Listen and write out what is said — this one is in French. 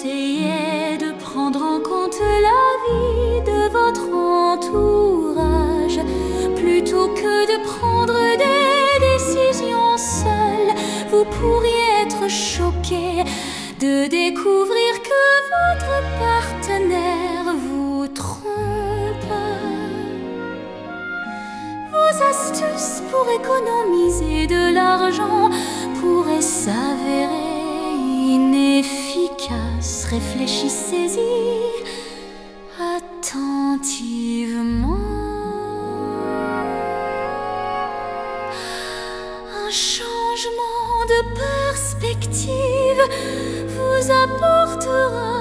Essayez de prendre en compte la vie de votre entourage plutôt que de prendre des décisions seules. Vous pourriez être choqué de découvrir que votre partenaire vous trompe. Vos astuces pour économiser de l'argent pourraient s'avérer Réfléchissez-y attentivement. Un changement de perspective vous apportera.